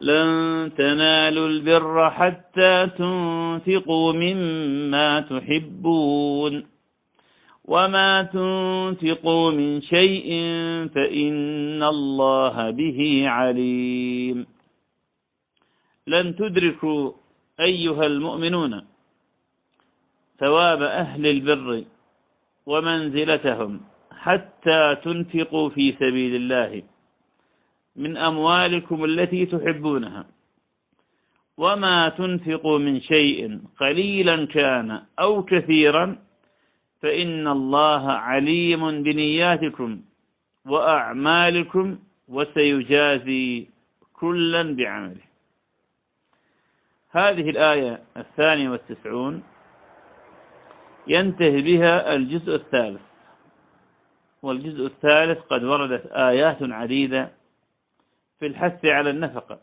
لن تنالوا البر حتى تنفقوا مما تحبون. وما تنفقوا من شيء فإن الله به عليم. لن تدركوا أيها المؤمنون ثواب أهل البر ومنزلتهم حتى تنفقوا في سبيل الله. من أموالكم التي تحبونها. وما تنفقوا من شيء قليلا كان أو كثيرا فإن الله عليم بنياتكم وأعمالكم وسيجازي كلا بعمله. هذه الآية الثانية والتسعون ينتهي بها الجزء الثالث والجزء الثالث قد وردت آيات عديدة في الحث على النفقة.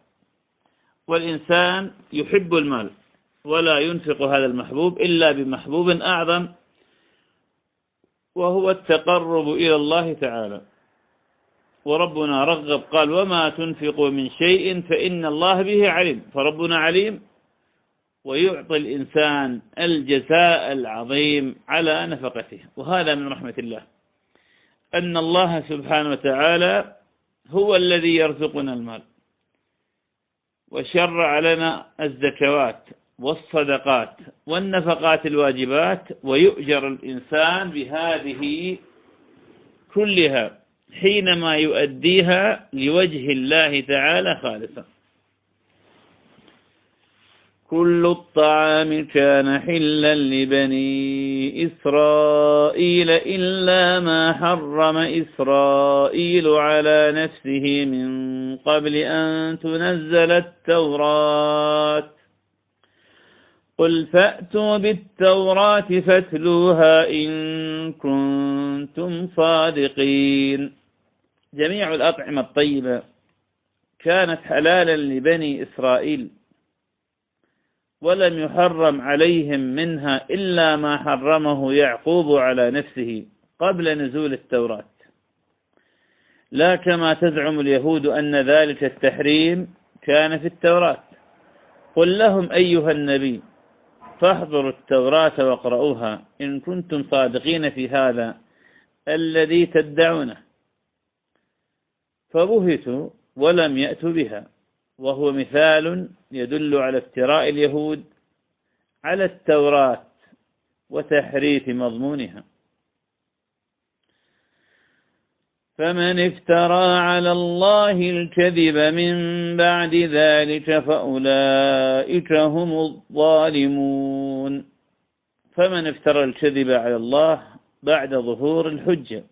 والإنسان يحب المال ولا ينفق هذا المحبوب إلا بمحبوب أعظم وهو التقرب إلى الله تعالى. وربنا رغب قال وما تنفقوا من شيء فإن الله به عليم. فربنا عليم ويعطي الإنسان الجزاء العظيم على نفقته. وهذا من رحمة الله. أن الله سبحانه وتعالى هو الذي يرزقنا المال. وشرع لنا الزكوات والصدقات والنفقات الواجبات ويؤجر الإنسان بهذه كلها حينما يؤديها لوجه الله تعالى خالصا. كل الطعام كان حلا لبني إسرائيل إلا ما حرم إسرائيل على نفسه من قبل أن تنزل التوراة. قل فأتوا بالتوراة فاتلوها إن كنتم صادقين. جميع الأطعمة الطيبة كانت حلالا لبني إسرائيل. ولم يحرم عليهم منها إلا ما حرمه يعقوب على نفسه قبل نزول التوراة. لا كما تزعم اليهود أن ذلك التحريم كان في التوراة. قل لهم أيها النبي فاحضروا التوراة واقرؤوها إن كنتم صادقين في هذا الذي تدعونه. فبهتوا ولم يأتوا بها. وهو مثال يدل على افتراء اليهود على التوراة وتحريف مضمونها. فمن افترى على الله الكذب من بعد ذلك فأولئك هم الظالمون. فمن افترى الكذب على الله بعد ظهور الحجة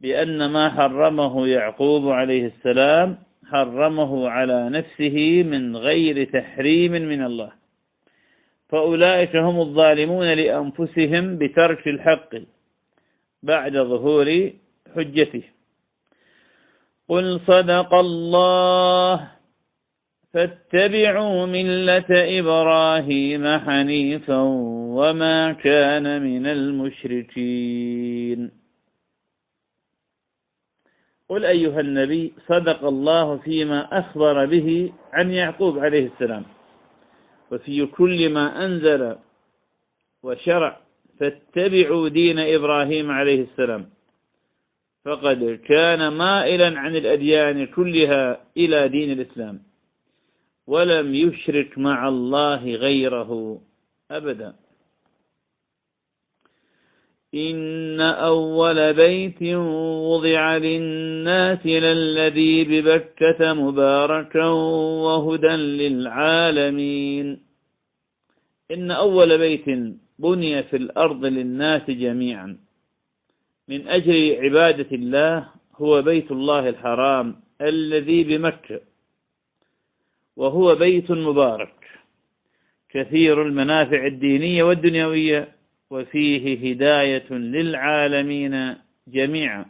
بأن ما حرمه يعقوب عليه السلام حرمه على نفسه من غير تحريم من الله. فأولئك هم الظالمون لأنفسهم بترك الحق بعد ظهور حجته. قل صدق الله فاتبعوا ملة إبراهيم حنيفا وما كان من المشركين. قل أيها النبي صدق الله فيما أخبر به عن يعقوب عليه السلام. وفي كل ما أنزل وشرع فاتبعوا دين إبراهيم عليه السلام. فقد كان مائلا عن الأديان كلها إلى دين الإسلام. ولم يشرك مع الله غيره أبدا. إن أول بيت وضع للناس للذي ببكة مباركا وهدى للعالمين إن أول بيت بني في الأرض للناس جميعا من أجل عبادة الله هو بيت الله الحرام الذي بمكة وهو بيت مبارك كثير المنافع الدينية والدنيوية وفيه هداية للعالمين جميعا.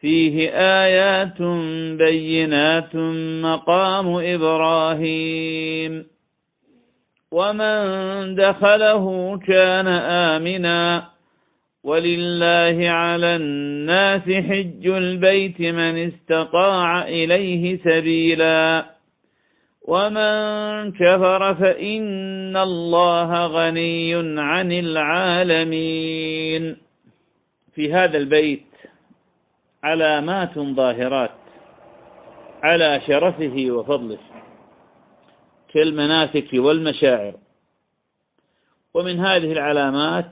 فيه آيات بينات مقام إبراهيم. ومن دخله كان آمنا. ولله على الناس حج البيت من استطاع إليه سبيلا. ومن كفر فإن الله غني عن العالمين. في هذا البيت علامات ظاهرات على شرفه وفضله كالمناسك والمشاعر. ومن هذه العلامات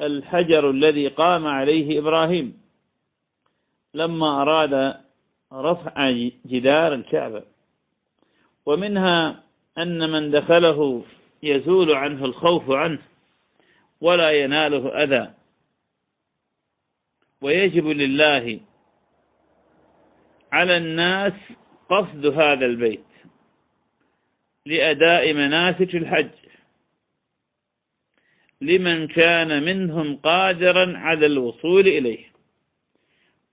الحجر الذي قام عليه إبراهيم لما أراد رفع جدار الكعبة. ومنها أن من دخله يزول عنه الخوف عنه ولا يناله أذى. ويجب لله على الناس قصد هذا البيت لأداء مناسك الحج. لمن كان منهم قادرا على الوصول إليه.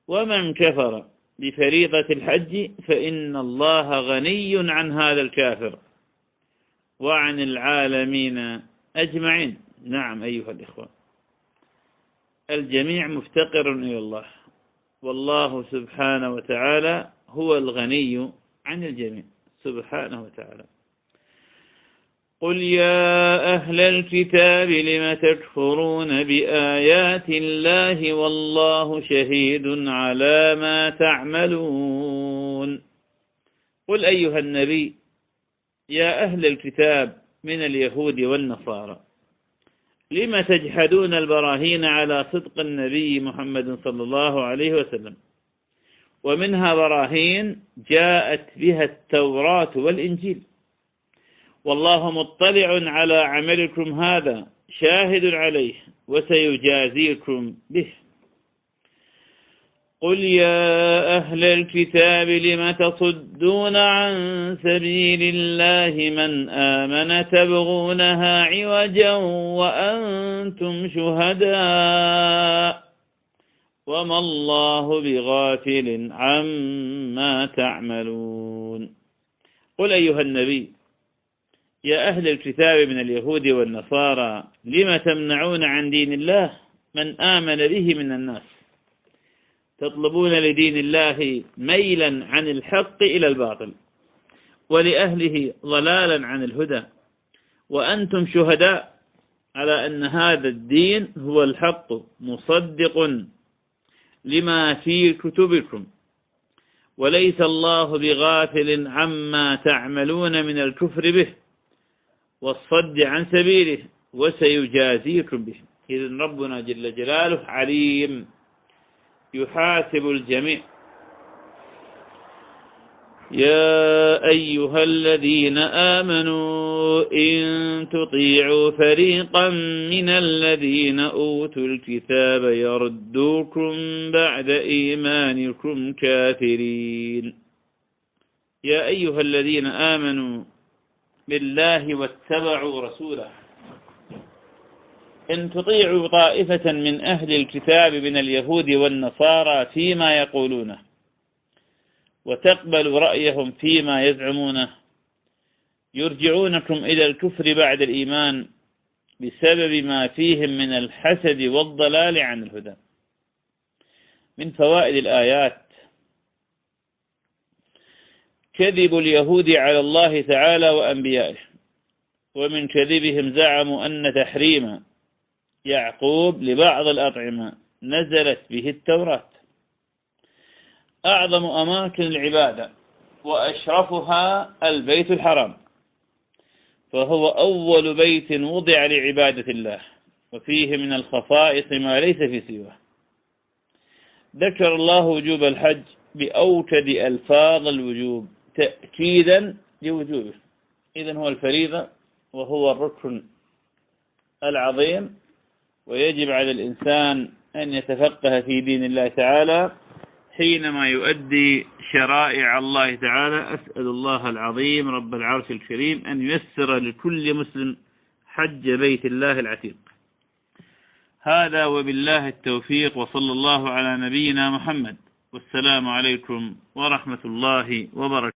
ومن كفر بفريضة الحج فإن الله غني عن هذا الكافر وعن العالمين أجمعين. نعم أيها الإخوة. الجميع مفتقر إلى الله والله سبحانه وتعالى هو الغني عن الجميع. سبحانه وتعالى. قل يا أهل الكتاب لم تكفرون بآيات الله والله شهيد على ما تعملون قل أيها النبي يا أهل الكتاب من اليهود والنصارى لم تجحدون البراهين على صدق النبي محمد صلى الله عليه وسلم. ومنها براهين جاءت بها التوراة والإنجيل. والله مطلع على عملكم هذا شاهد عليه وسيجازيكم به. قل يا أهل الكتاب لم تصدون عن سبيل الله من آمن تبغونها عوجا وأنتم شهداء؟ وما الله بغافل عما تعملون. قل أيها النبي يا أهل الكتاب من اليهود والنصارى لم تمنعون عن دين الله من آمن به من الناس؟ تطلبون لدين الله ميلا عن الحق إلى الباطل ولأهله ضلالا عن الهدى. وأنتم شهداء على أن هذا الدين هو الحق مصدق لما في كتبكم. وليس الله بغافل عما تعملون من الكفر به. والصد عن سبيله وسيجازيكم به. إذن ربنا جل جلاله عليم يحاسب الجميع. يا أيها الذين آمنوا إن تطيعوا فريقا من الذين أوتوا الكتاب يردوكم بعد إيمانكم كافرين. يا أيها الذين آمنوا بالله واتبعوا رسوله. إن تطيعوا طائفة من أهل الكتاب من اليهود والنصارى فيما يقولونه وتقبلوا رأيهم فيما يزعمونه يرجعونكم إلى الكفر بعد الإيمان بسبب ما فيهم من الحسد والضلال عن الهدى. من فوائد الآيات كذب اليهود على الله تعالى وأنبيائه. ومن كذبهم زعموا أن تحريم يعقوب لبعض الأطعمة نزلت به التوراة. أعظم أماكن العبادة وأشرفها البيت الحرام فهو أول بيت وضع لعبادة الله وفيه من الخصائص ما ليس في سواه. ذكر الله وجوب الحج بأوكد ألفاظ الوجوب. تأكيدا لوجوبه إذن هو الفريضة وهو الركن العظيم. ويجب على الإنسان أن يتفقه في دين الله تعالى حينما يؤدي شرائع الله تعالى. أسأل الله العظيم رب العرش الكريم أن ييسر لكل مسلم حج بيت الله العتيق. هذا وبالله التوفيق وصلى الله على نبينا محمد. والسلام عليكم ورحمة الله وبركاته.